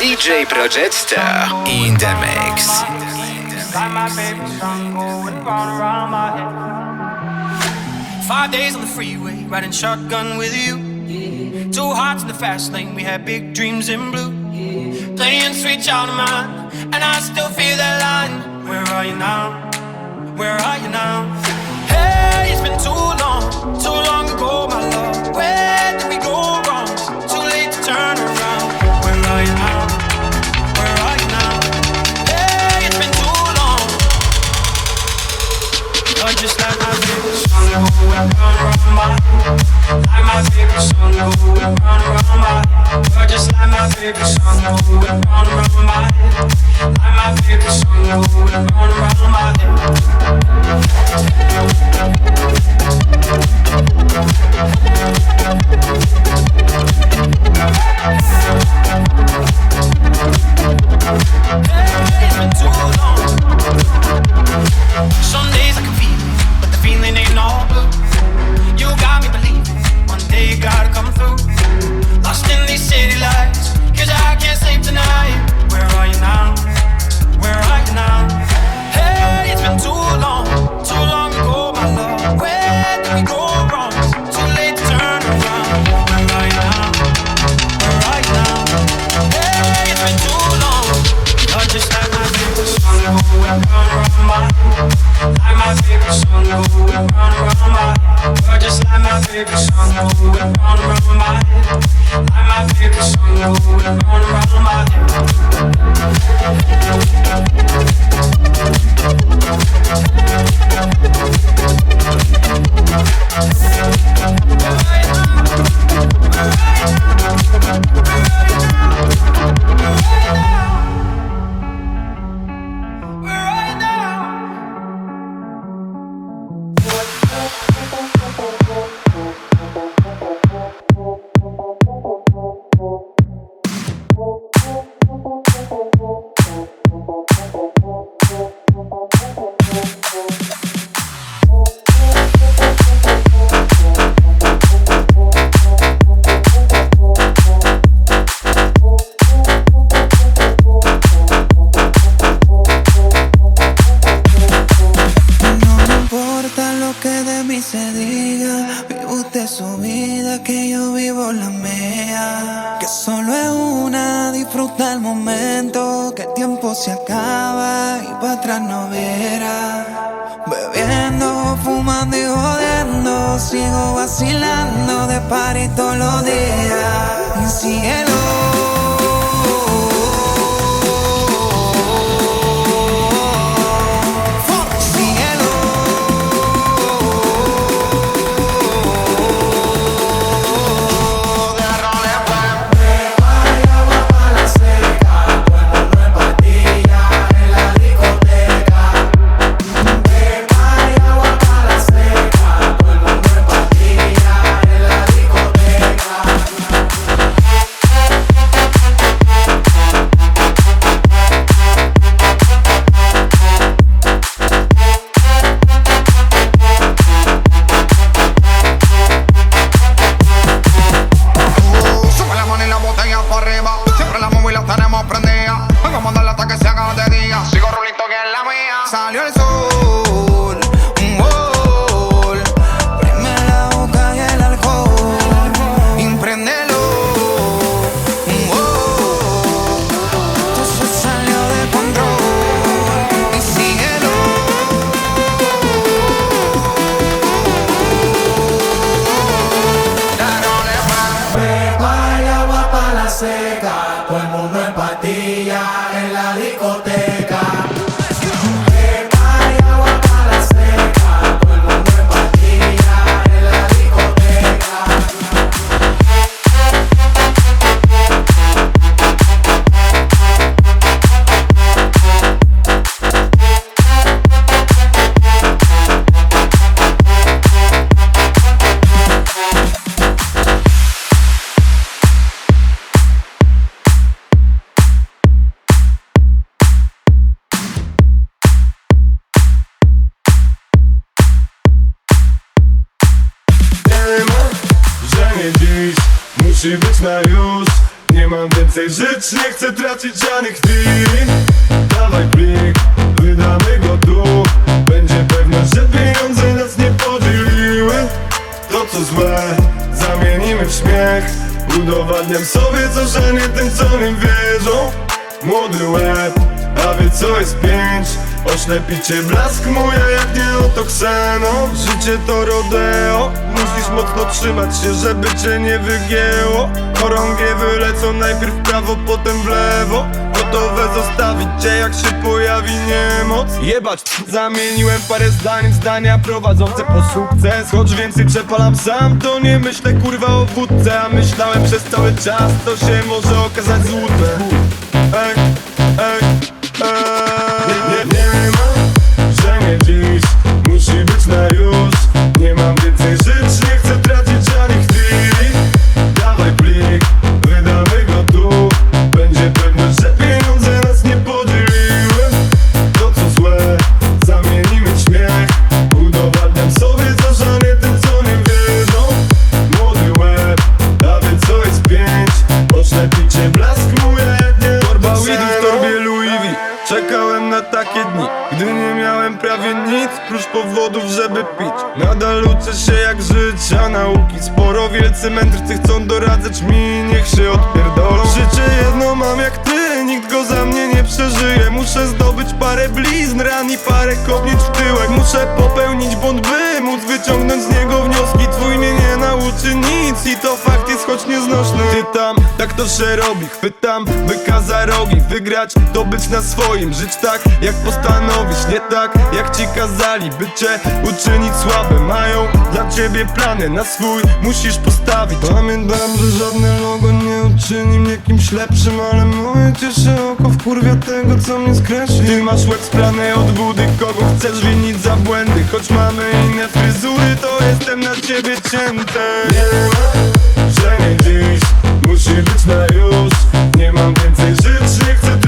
DJ Progetto Star in the mix. Five days on the freeway, riding shotgun with you. Two hearts in the fast lane, we had big dreams in blue. Playing sweet child of mine, and I still feel that line. Where are you now? Where are you now? Hey, it's been too long, too long ago, my love. Where did we go Some days I can feel feeling ain't all blue. You got me believing one day you gotta come through. Lost in these city lights, cause I can't sleep tonight. Where are you now? Where are you now? Hey, it's been too long, too long ago, my love. Where did we go wrong? Too late to turn around. Where are you now? Where are you now? Hey, it's been too long. You're just like my favorite song going round, round my favorite song going round, round my You're just like my favorite song going round, round my Like my favorite song going round, round my Where żyć, nie chcę tracić żadnych chwili Dawaj plik, wydamy go tu. Będzie pewność, że pieniądze nas nie podzieliły. To co złe, zamienimy w śmiech. Udowadniam sobie co, że nie tym co nim wierzą. Młody łeb, a wie co jest pięć Oślepicie blask moja jak nie oto kseno Życie to rodeo. Musisz mocno trzymać się, żeby cię nie wygięło. Chorągiewy lecą najpierw w prawo, potem w lewo. Gotowe zostawić cię jak się pojawi niemoc. Jebać, zamieniłem parę zdań zdania prowadzące po sukces. Choć więcej przepalam sam, to nie myślę kurwa o wódce. A myślałem przez cały czas, to się może okazać złudne. Ej, ej, ej Wielcy mędrcy chcą doradzać mi, niech się odpierdolą. Życie jedno mam jak ty, nikt go za mnie nie przeżyje. Muszę zdobyć parę blizn, ran i parę kopnięć w tyłek. Muszę popełnić błąd, by to się robi, chwytam wykaza rogi. Wygrać, to być na swoim, żyć tak jak postanowisz. Nie tak jak ci kazali, by cię uczynić słabym. Mają dla ciebie plany, na swój musisz postawić. Pamiętam, że żadne logo nie uczyni mnie kimś lepszym Ale moje cieszy oko wkurwia tego, co mnie skreśli. Ty masz łeb sprany od budy, kogo chcesz winić za błędy. Choć mamy inne fryzury, to jestem na ciebie cięty. Nie ma, że nie dziś, musi być na już Nie mam więcej żyć, chcę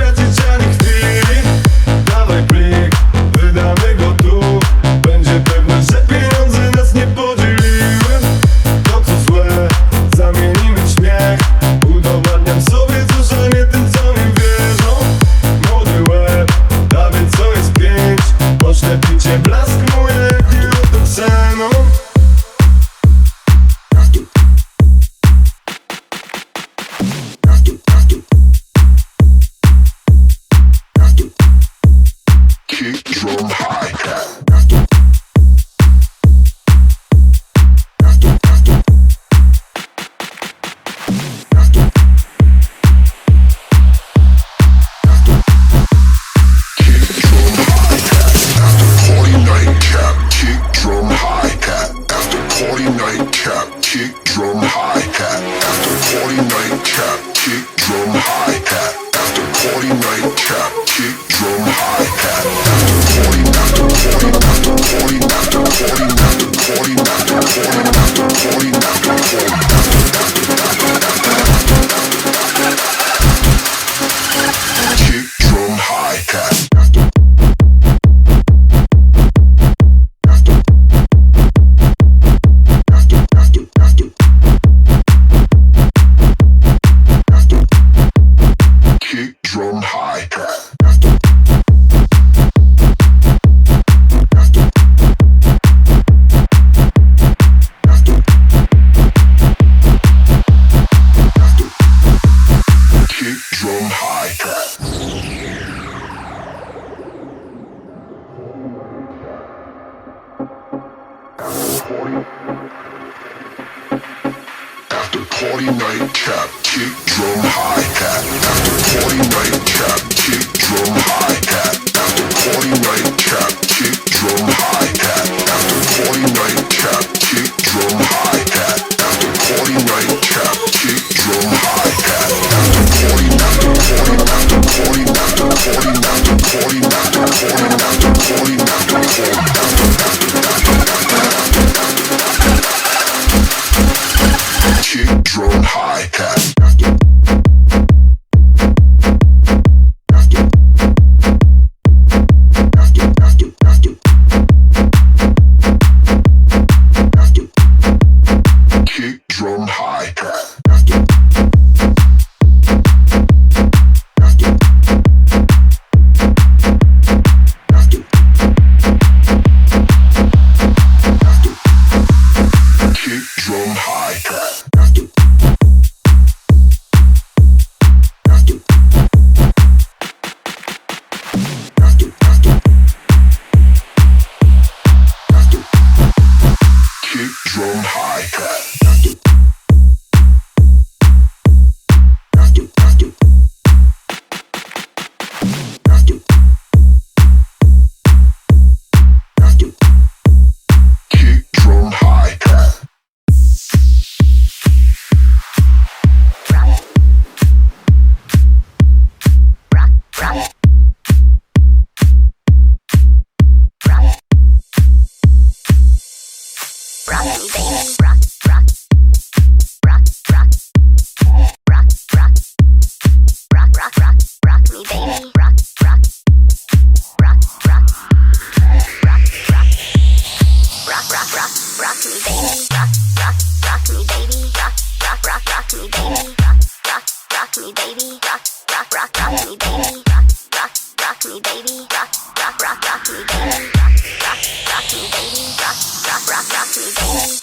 me, baby. Rock, rock, rock, rock me, baby. Rock, rock, rock me, baby. Rock, rock, rock, rock me, baby.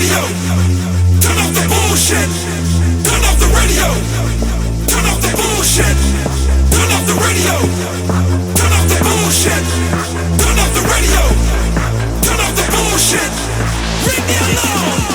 radio. Turn off the bullshit. Turn off the radio. Turn off the bullshit. Turn off the radio. Turn off the bullshit. Turn off the radio. Turn off the bullshit. Leave me alone.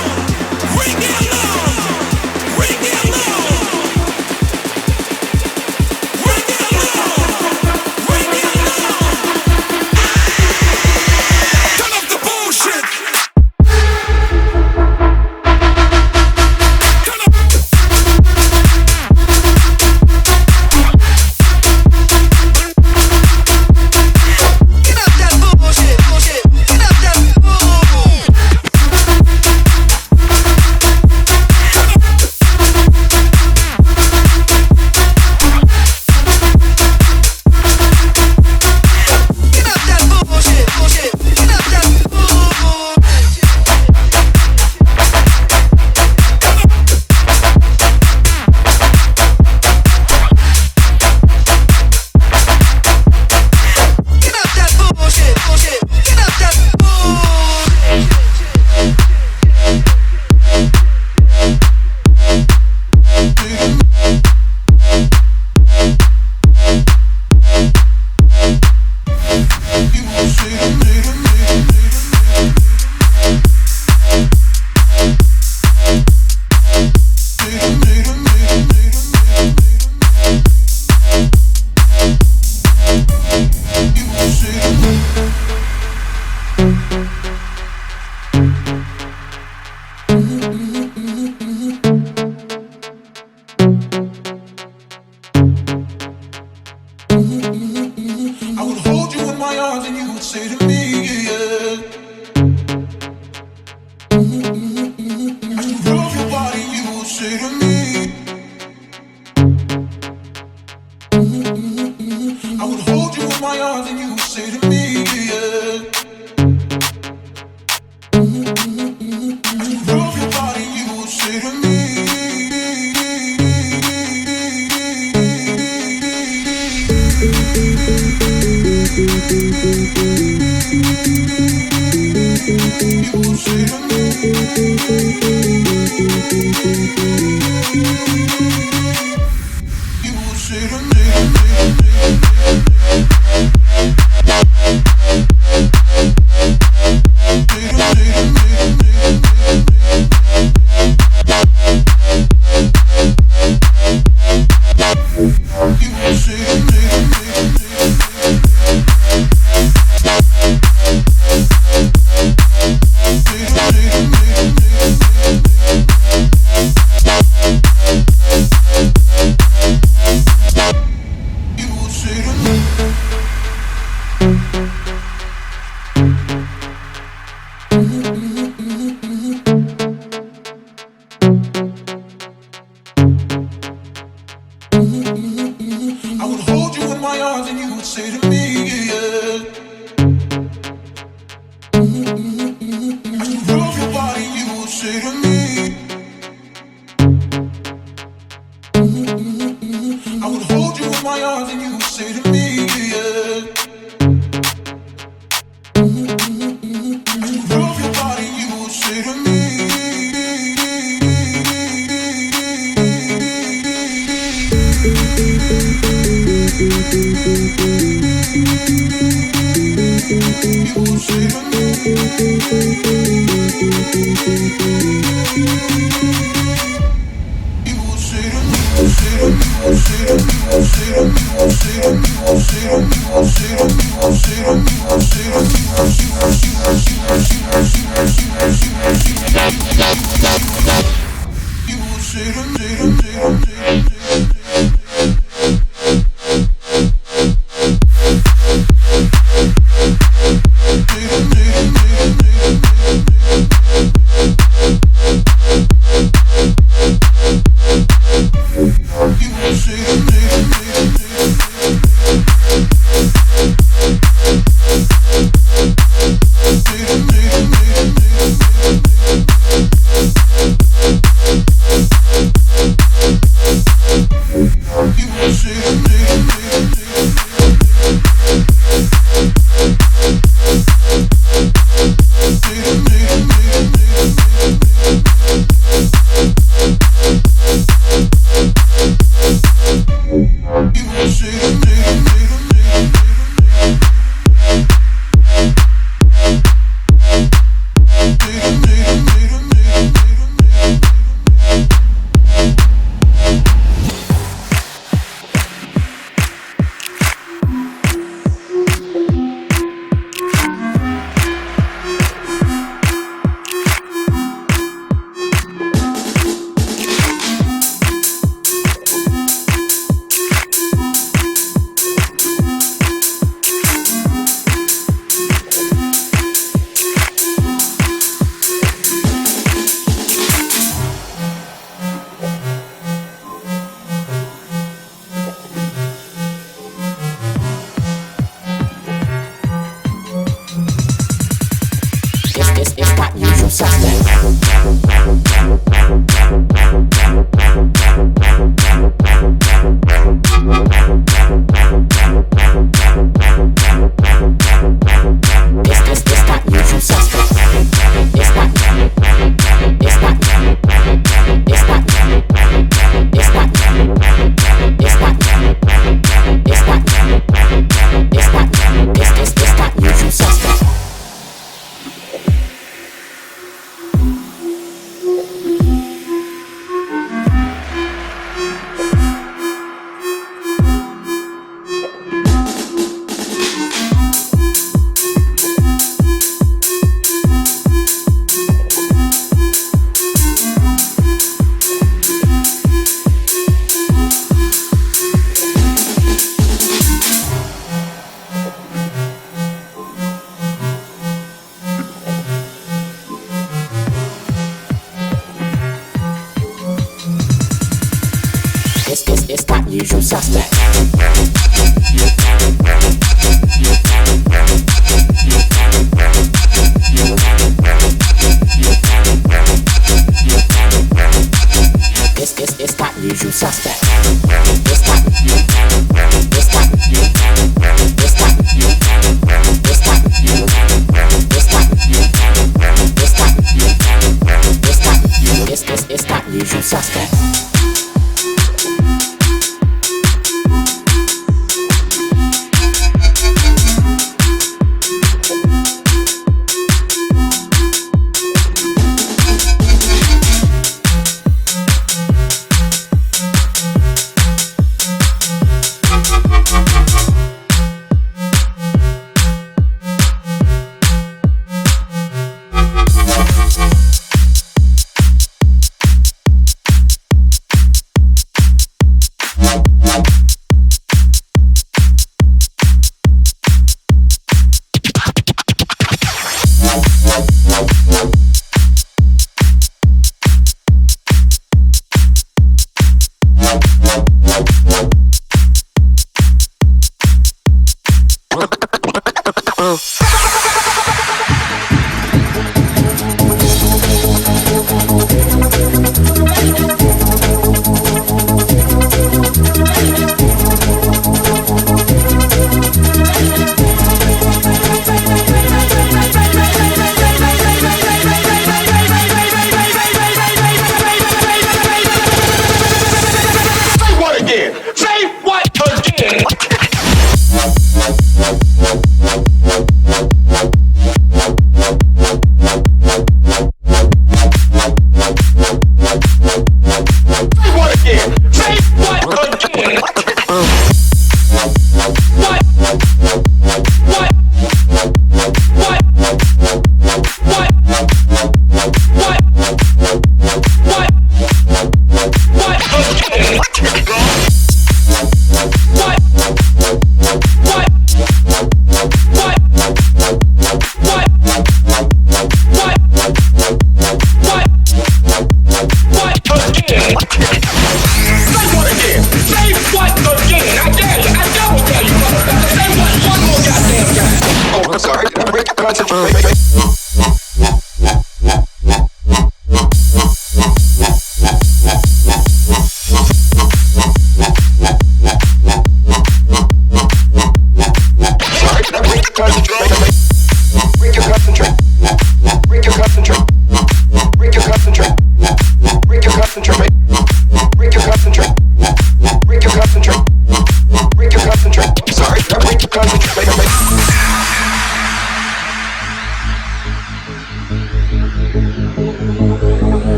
waiting.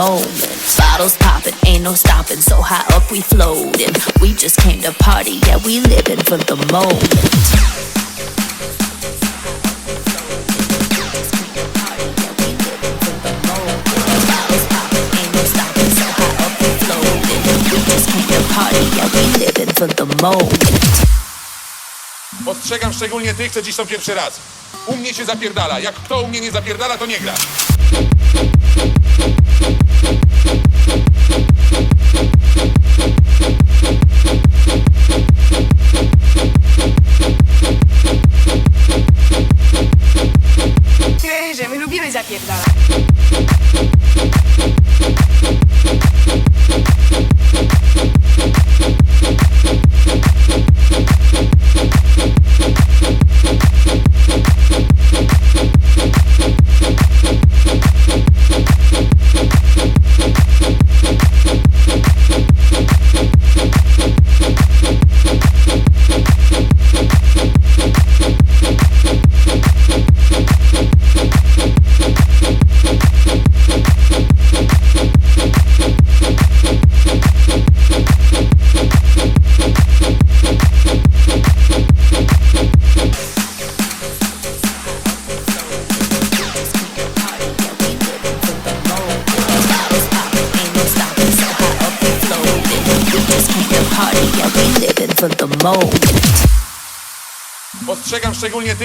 moment. Bottles popping, ain't no stopping. So high up, we floating. We just came to party, yeah, we living for the moment. Ostrzegam szczególnie tych, co dziś są pierwszy raz. U mnie się zapierdala. Jak kto u mnie nie zapierdala, to nie gra.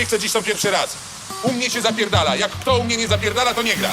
nie chce dziś są pierwszy raz. U mnie się zapierdala. Jak kto u mnie nie zapierdala, to nie gra.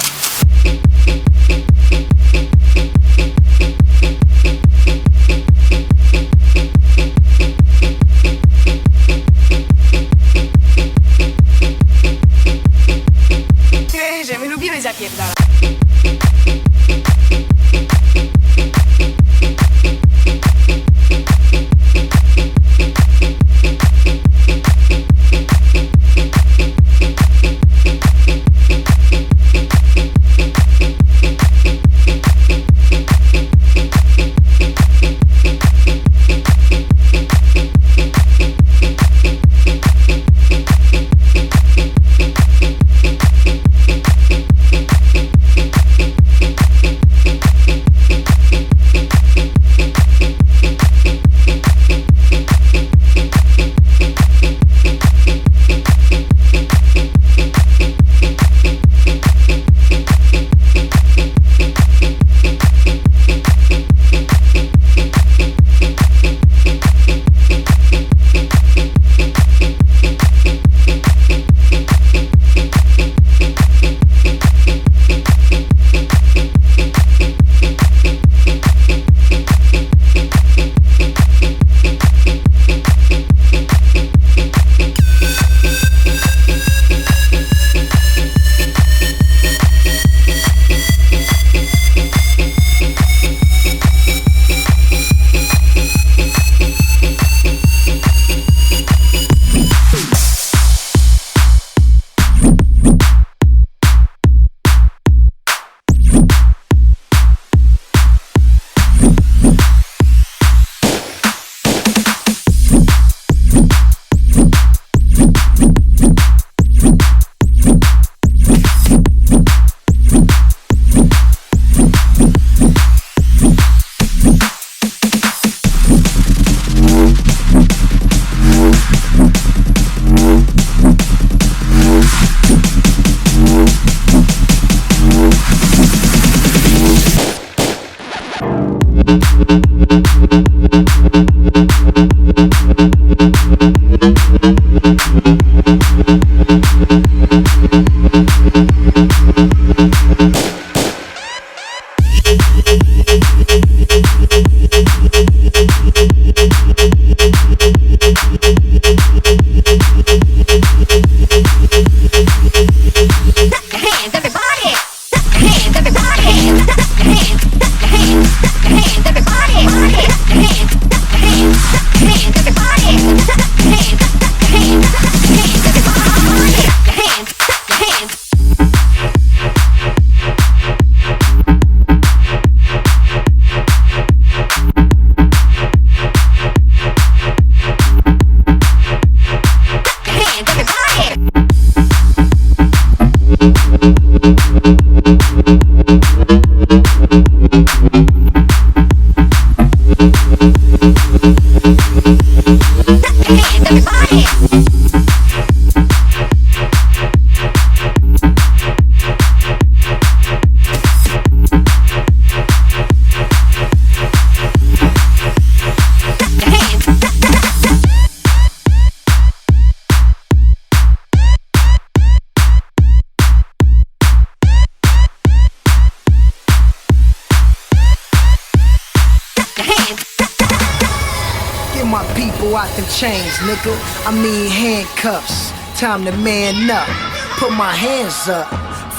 Time to man up. Put my hands up.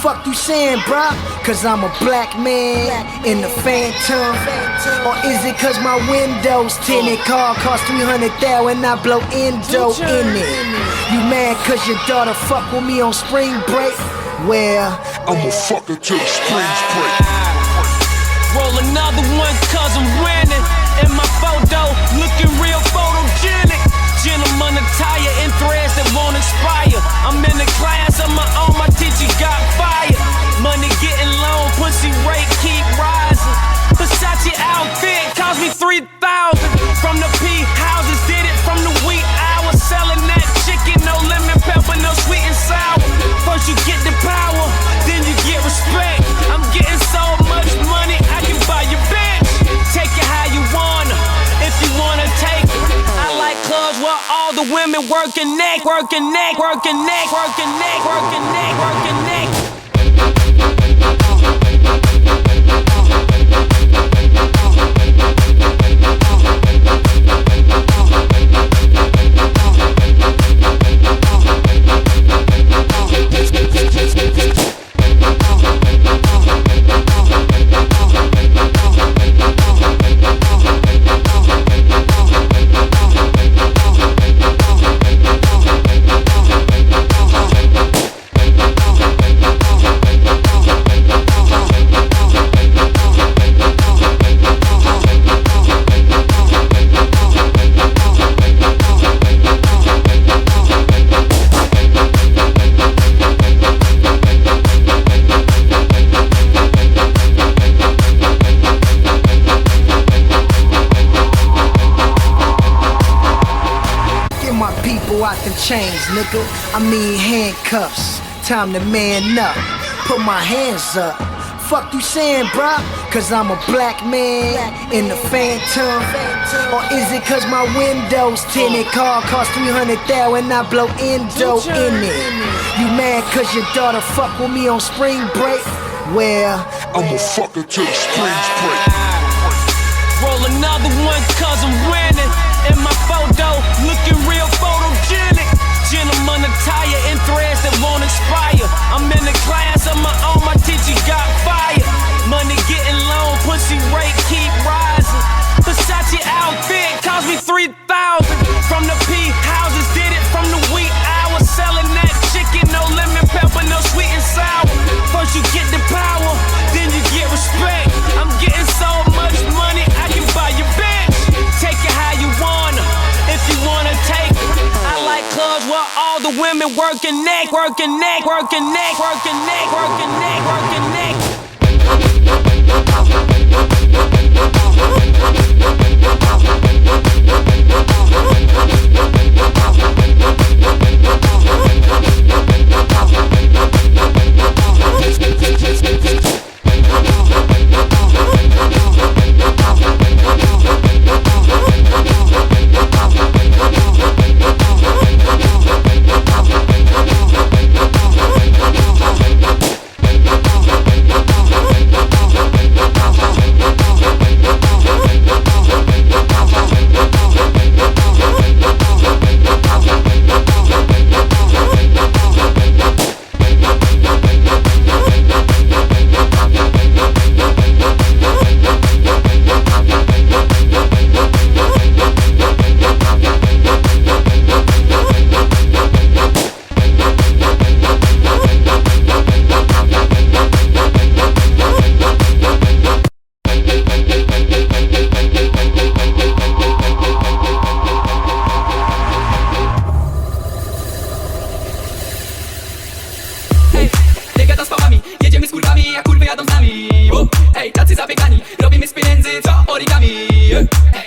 Fuck you saying, bruh? Cause I'm a black man in the phantom. Or is it cause my windows tinted? Car cost 300 thou and I blow endo in it. You mad cause your daughter fuck with me on spring break? Well, I'ma fuck her till the springs break. Roll another one cause I'm winning. Attire in threads that won't expire. I'm in the class of my own, my teacher got fired. Money getting low, pussy rate keep rising. Versace outfit cost me 3,000. From the working neck, working neck, working neck, working neck, working neck. Nigga. I mean handcuffs. Time to man up. Put my hands up. Fuck you saying, bruh? Cause I'm a black man in the phantom. Or is it cause my windows tinted? Car cost 300 thou and I blow endo in it. You mad cause your daughter fuck with me on spring break? Well, I'ma fuck her till the springs break. Roll another one cause I'm winning. In my photo, looking real photogenic. Gentleman attire in threads that won't expire. I'm in the class of my own, my teacher got fired. Money getting low, pussy rate keep rising. Versace outfit cost me 3,000. From the women working neck, working neck, working neck, working neck, working neck, working neck. Thank you. wszyscy zabiegani Robimy z pieniędzy co origami.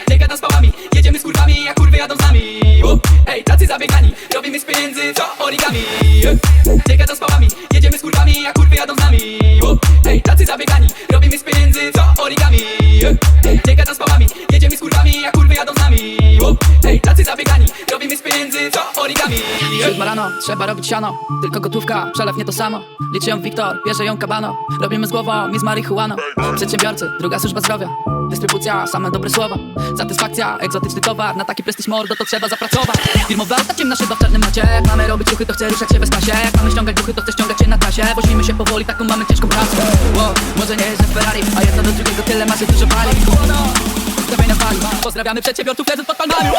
Nie z pałami, jedziemy z kurwami Jak kurwy jadą z nami. Ej, tacy zabiegani Robimy z pieniędzy co origami. Nie z pałami, jedziemy z kurwami Jak kurwy jadą z nami. Ej, tacy zabiegani Robimy z pieniędzy co origami. Nie gadam z pałami, jak kurwy jadą z nami. Ej, tacy zabiegani, robimy z pieniędzy co origami Siódma rano, trzeba robić siano. Tylko gotówka, przelew nie to samo. Liczy ją Wiktor, bierze ją Kabano. Robimy z głową, mi z marihuaną. Przedsiębiorcy, druga służba zdrowia. Dystrybucja, same dobre słowa. Satysfakcja, egzotyczny towar. Na taki prestiż mordo to trzeba zapracować. Firmowe auta, ciemna szyba w czarnym macie. Jak mamy robić ruchy, to chcę ruszać się bez pasie Jak mamy ściągać duchy, to chcę ściągać się na trasie. Wozimy się powoli, taką mamy ciężką pracę. Wow, Może nie jeżdżę Ferrari A jedno do drugiego tyle masy dużo pali Ustawiaj na fali Pozdrawiamy przedsiębiorców, leżąc pod palmami.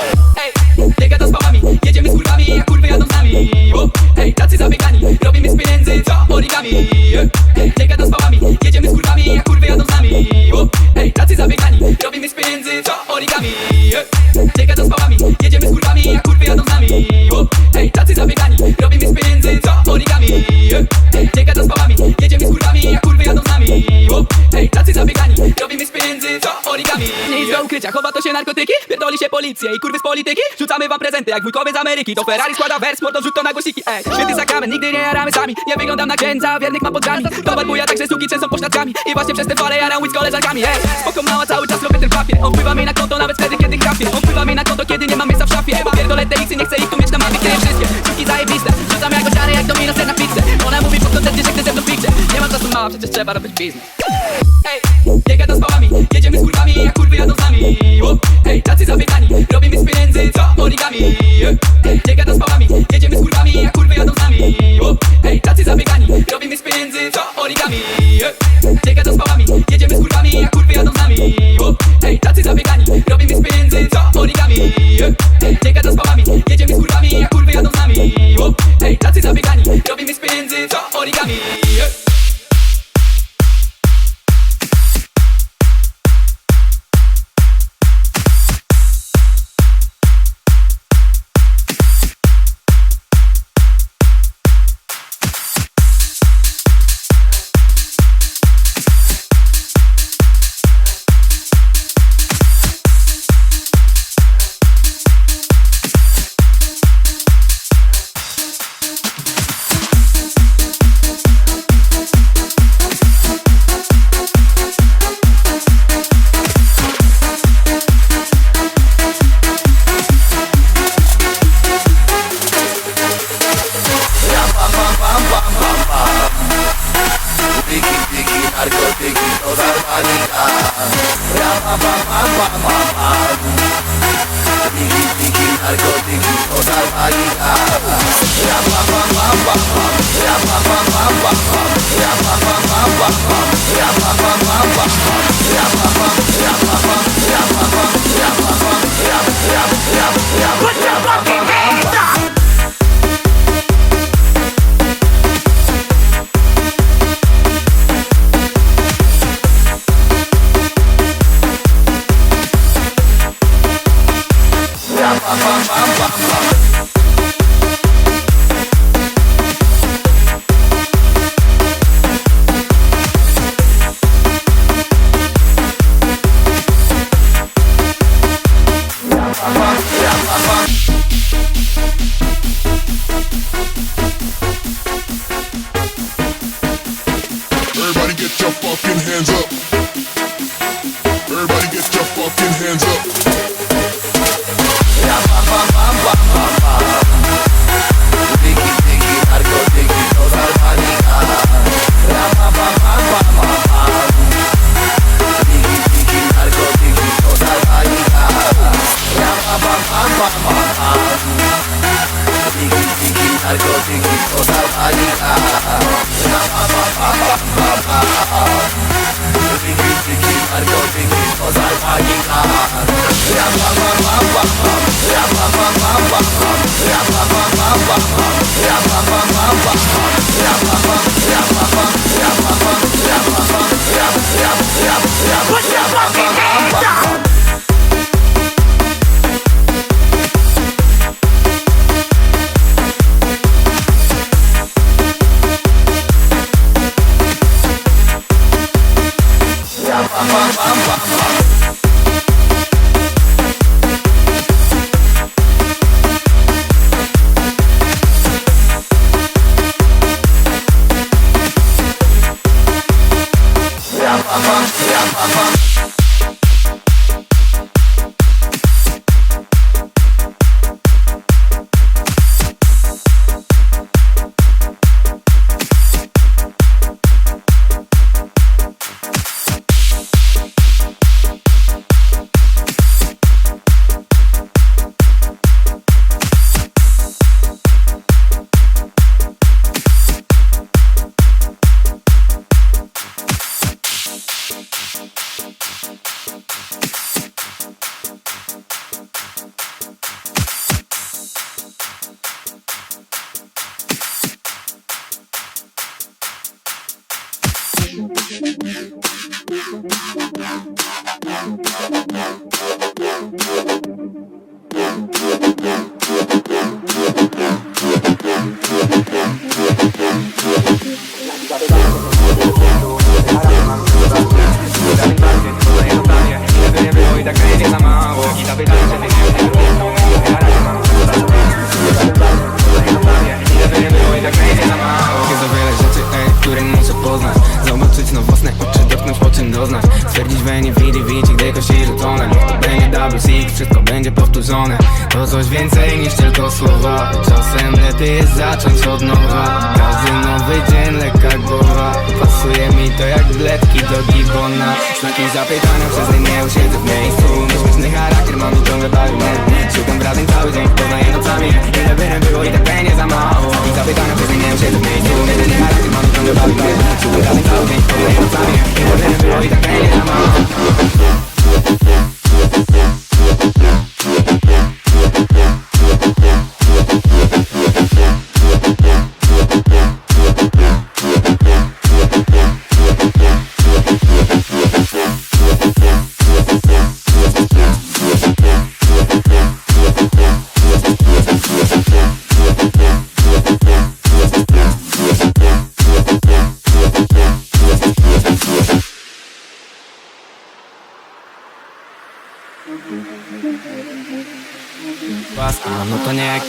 Ej, nie z pałami. Jedziemy z kurwami, jak kurwy jadą z nami Ej, tacy zabiegani. Robimy z pieniędzy, co origami. Ej, nie z pałami. Jedziemy z kurwami, jak kurwy jadą z nami Ej, tacy zabiegani. Robimy z pieniędzy, co origami. Nie gadam z pałami. Jedziemy z kurwami, jak kurwy jadą z nami o, Ej, tacy zabiegani Robimy z pieniędzy, co origami? Nie gadam z pałami Jedziemy z kurwami, jak kurwy jadą z nami. O, Ej, tacy zabiegani Robimy z pieniędzy, co origami? Nic do ukrycia, chowa to się narkotyki Pierdoli się policję i kurwy z polityki. Rzucamy wam prezenty jak wujkowie z Ameryki. To Ferrari składa wers, mordo rzut to na głosiki. Ej, święty sakrament, nigdy nie jaramy sami. Nie wyglądam na księdza, wiernych mam pod drzwiami Towar buja, także suki często pośladkami I właśnie przez te fale jaram z koleżankami. Ej, spoko mała, cały czas robię ten papier. On wpływa mi na konto nawet wtedy, kiedy krapię On wpływa mi na konto, kiedy nie mam miejsca w szafie. Pierdolę te X-y, nie chcę ich tu mieć na Wszystkie, szybki zajebiste Rzucam jako czary, jak domino na pizzę Ona mówi po koncercie, że chce ze mną picture Nie mam czasu mała, przecież trzeba robić biznes. Ej,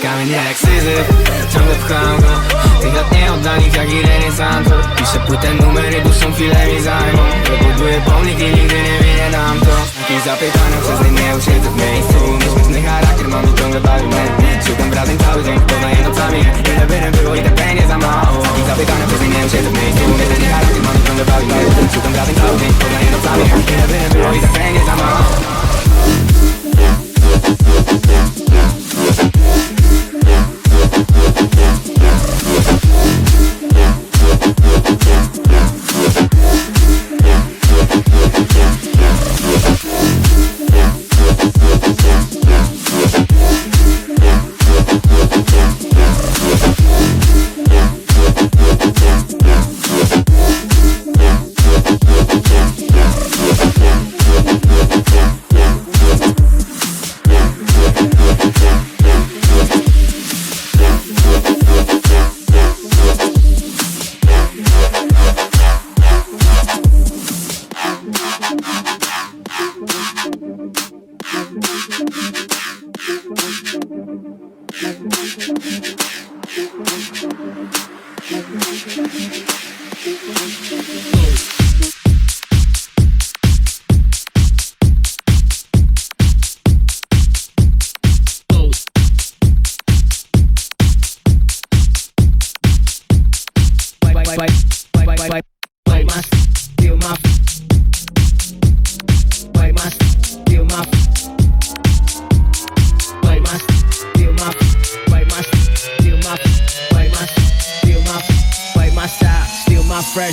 kamień, nie jak syzyf Ciągle pcham go. Tych lat nieoddanych jak Irene Santo Piszę płytę, numery dłuższą chwilę mi zajmą Wybuduję pomnik i nigdy nie winien nam to. Jakieś zapytania przez nie nie usiedzę w miejscu. Nieszczęsny charakter mam i ciągle bawi mnie. Szukam wrażeń cały dzień, poznaję nocami Ile by nie było i tak będzie za mało. Jakieś zapytania przez nie nie usiedzę w miejscu. Nieszczęsny charakter mam i ciągle bawi mnie. Szukam wrażeń cały dzień, poznaję nocami Ile by nie było i tak będzie za mało. Wipe,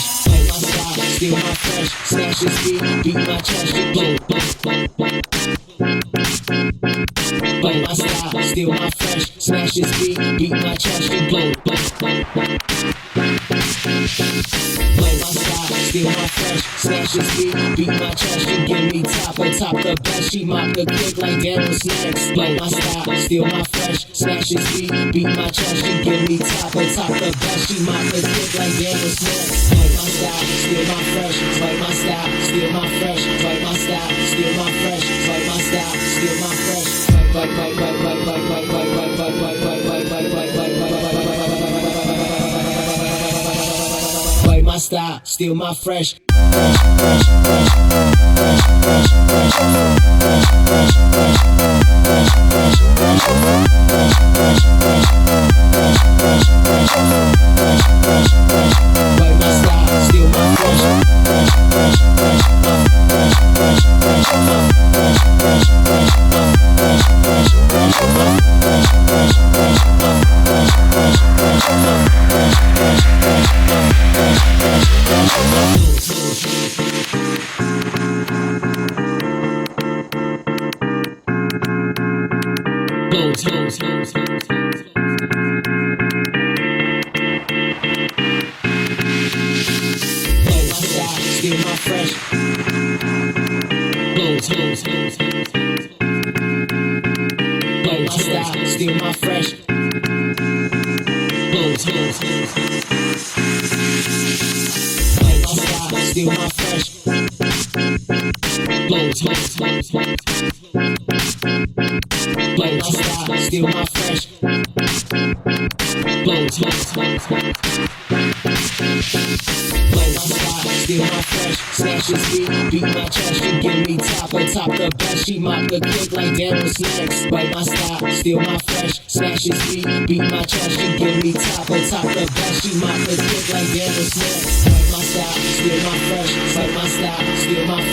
steal my style, steal my fresh, snatch his beat, beat my chest, and blow, Wipe my style, steal my fresh, smash his beat, beat my chest, and blow. Play my style, steal my fresh, snatch his beat, beat my chest, give me top on top the best. She mop the click like Daryl Snacks. Play my style, steal my snatch his beat, beat my chest, and give me top on top the best. She mop the click like Daryl Snacks. Play my style, steal my fresh, play my style, steal my fresh, play my style, steal my fresh, play my style, steal my fresh. Fresh, fresh, fresh, fresh, fresh, fresh, fresh, fresh, fresh, fresh, fresh, fresh, fresh, fresh, fresh, fresh, fresh, fresh, fresh. Play my style, steal my fresh, Move. Blow, blow, steal my fresh. Blow, blow, blow, blow, blow steal my fresh. Blows, blows, blows, blows. Blow my style, steal my fresh. Snatch his beat, beat my chest. Give me top on top the best. She mop the like Daniel Snacks. Bite my style, steal my fresh. Snatch his beat, beat my chest. She give me top on top the best. She mop the click like Daniel Snacks. Bite my style, steal my fresh. Bite my style, steal my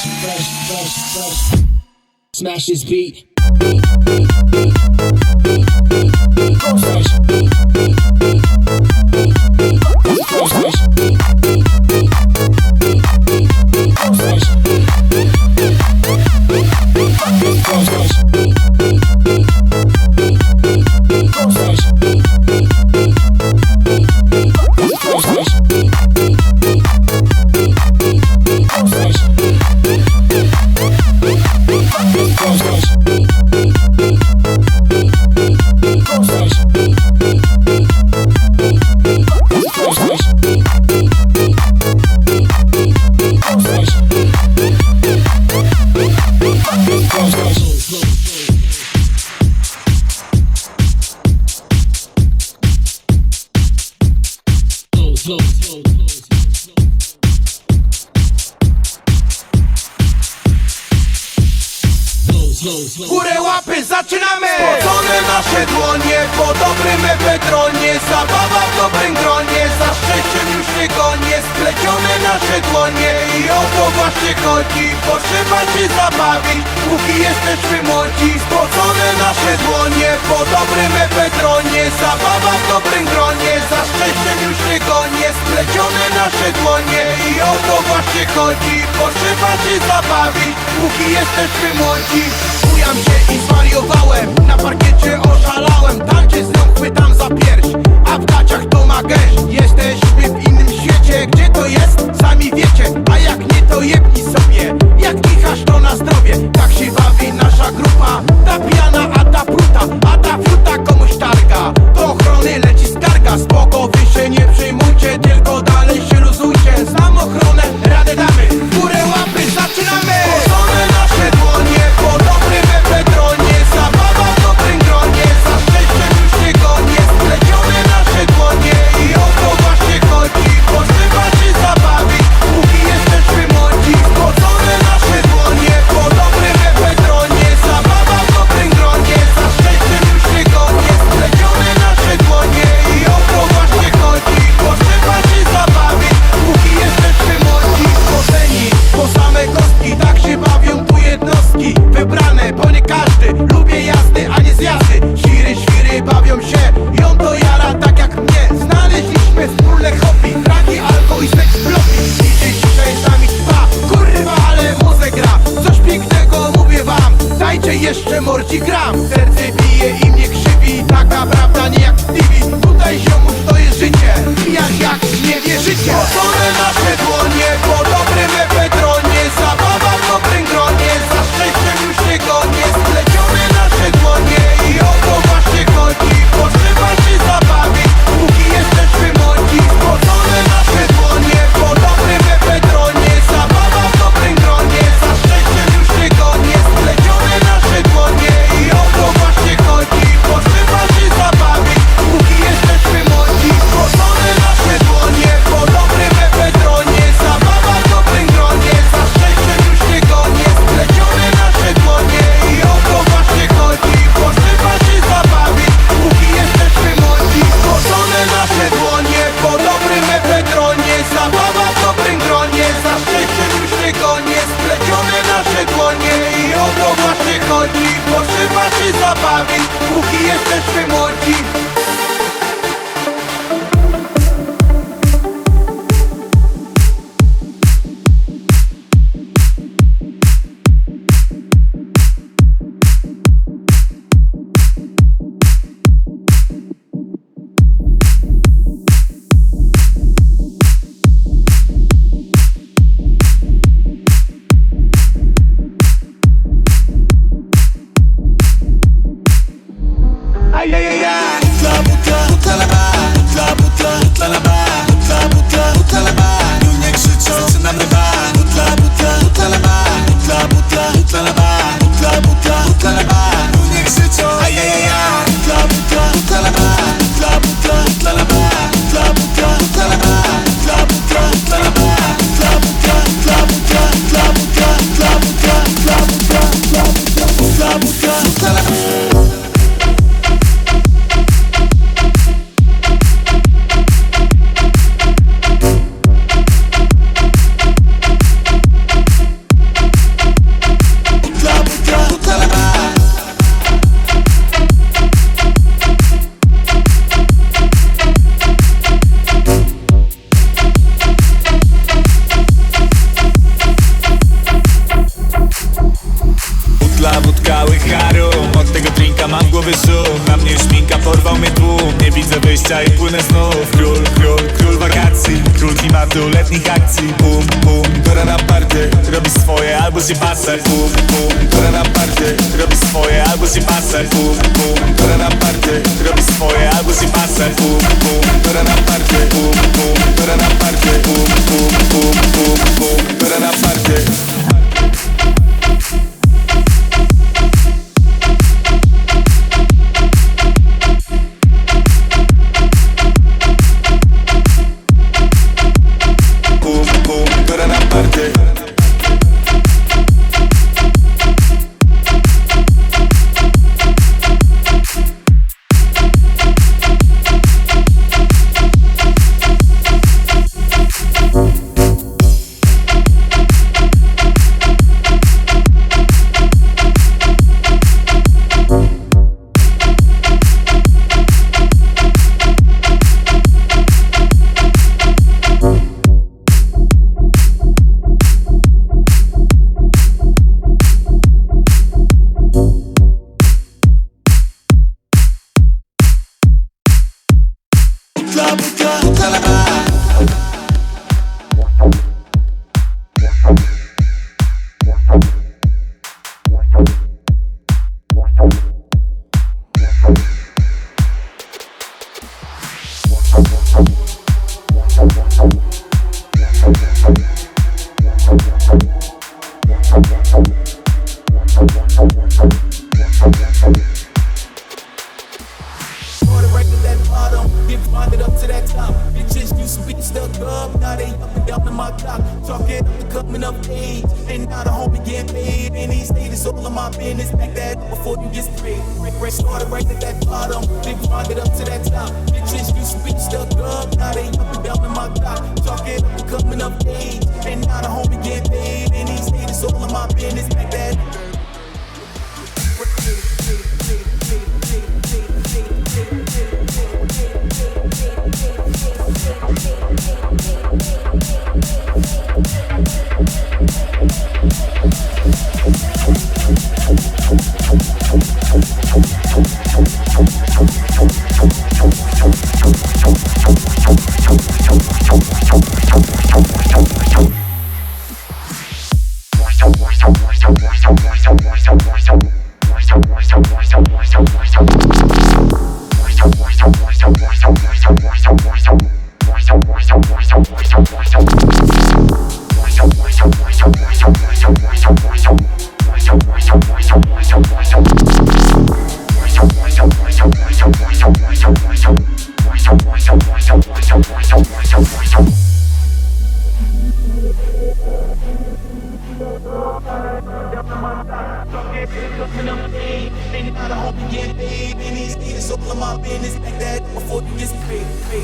smash, smash, smash this beat, beat, beat, beat. Chodzi Potrzeba się zabawić, póki jesteśmy młodzi Spocone nasze dłonie, po dobrym epedronie Zabawa w dobrym gronie, za szczęściem już nie gonie Splecione nasze dłonie. I o to właśnie chodzi Potrzeba się zabawić, póki jesteśmy młodzi Bujam się i zwariowałem. Na parkiecie oszalałem Tam cię znów chwytam za pierś. A w gaciach to ma gęś Jesteśmy w innym świecie. Gdzie to jest? Sami wiecie. A jak nie to jebnij sobie. Jak kichasz to na zdrowie. Tak się bawi nasza grupa. Ta pijana, a ta pluta A ta fluta komuś targa. Do ochrony leci skarga. Spoko, wy się nie przejmujcie Tylko dalej się luzujcie. Znam ochronę, radę damy. W górę łapy, zaczynamy. Pożone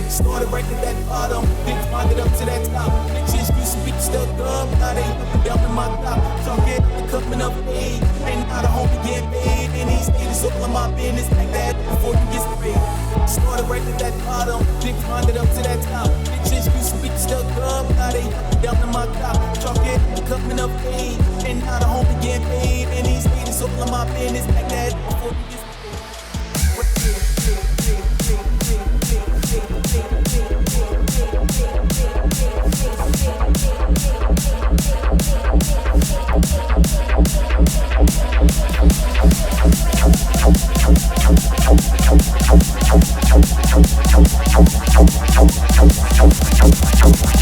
Started right at that bottom, then climbed it up to that top. Bitches used to be stuck up, now they up down in my top. Talking the coming of age, and now the homie get paid. And these niggas all of my business like that before you get sprayed. Started right at that bottom, then climbed it up to that top. Bitches used to be stuck up, now they up down in my top. Talking the coming of age, and now the homie get paid. And these niggas all of my business like that before you get Thank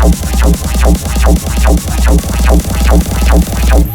ション